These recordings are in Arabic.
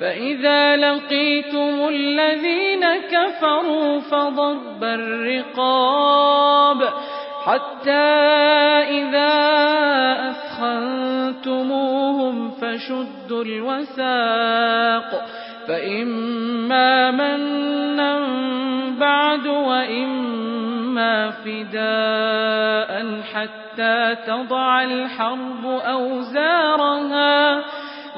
فإذا لقيتم الذين كفروا فضرب الرقاب حتى إذا أثخنتموهم فشدوا الوثاق فإما منا بعد وإما فداء حتى تضع الحرب أوزارها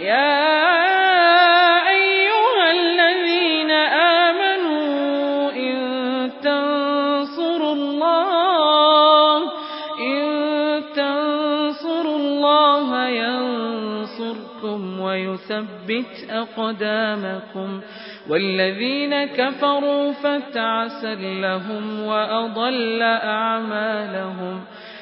يا أيها الذين آمنوا إن تنصروا الله إن تنصروا الله ينصركم ويثبت أقدامكم. والذين كفروا فتعسا لهم وأضل أعمالهم.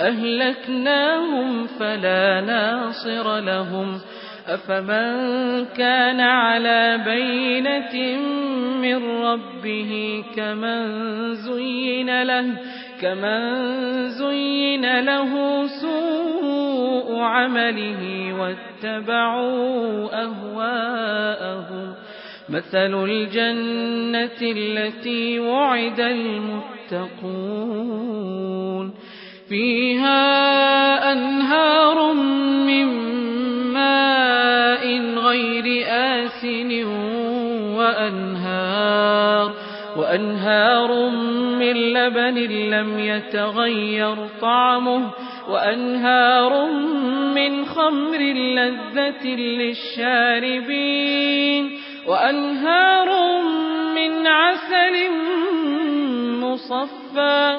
أهلكناهم فلا ناصر لهم. أفمن كان على بينة من ربه كمن زين له كمن زين له سوء عمله واتبعوا أهواءهم. مثل الجنة التي وعد المتقون. فيها أنهار من ماء غير آسن وأنهار وأنهار من لبن لم يتغير طعمه وأنهار من خمر لذة للشاربين وأنهار من عسل مصفى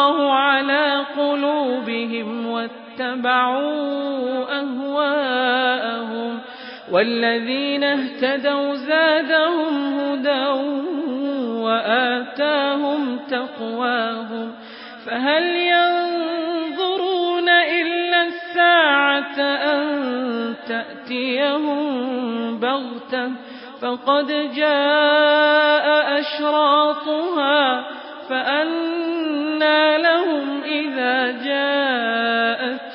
واتبعوا أهواءهم والذين اهتدوا زادهم هدى وآتاهم تقواهم فهل ينظرون إلا الساعة أن تأتيهم بغتة فقد جاء أشراطها فأنى لهم إذا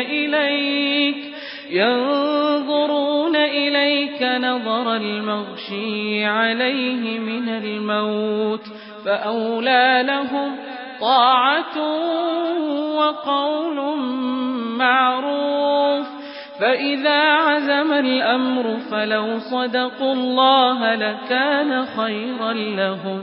إليك ينظرون إليك نظر المغشي عليه من الموت فأولى لهم طاعة وقول معروف. فإذا عزم الأمر فلو صدقوا الله لكان خيرا لهم.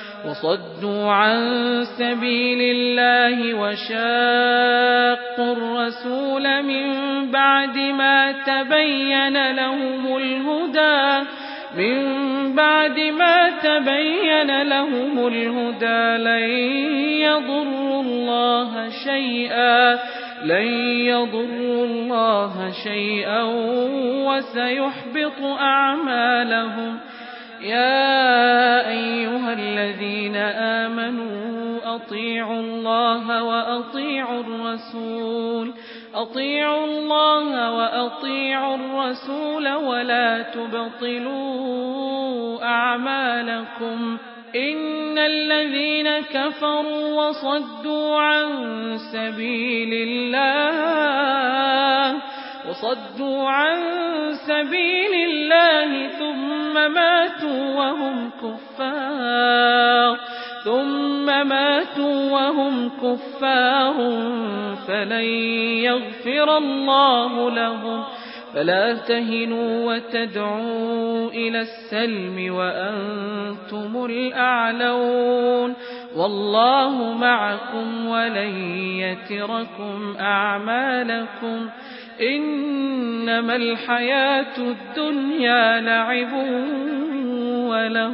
وصدوا عن سبيل الله وشاقوا الرسول من بعد ما تبين لهم الهدى من بعد ما تبين لهم الهدى لن يضروا الله شيئا لن يضروا الله شيئا وسيحبط أعمالهم. يا آمنوا أطيعوا الله وأطيعوا الرسول. أطيعوا الله وأطيعوا الرسول ولا تبطلوا أعمالكم. إن الذين كفروا وصدوا عن سبيل الله وصدوا عن سبيل الله ثم ماتوا وهم كفار. ثم ماتوا وهم كفار فلن يغفر الله لهم. فلا تهنوا وتدعوا إلى السلم وأنتم الأعلون. والله معكم ولن يتركم أعمالكم. إنما الحياة الدنيا لعب وله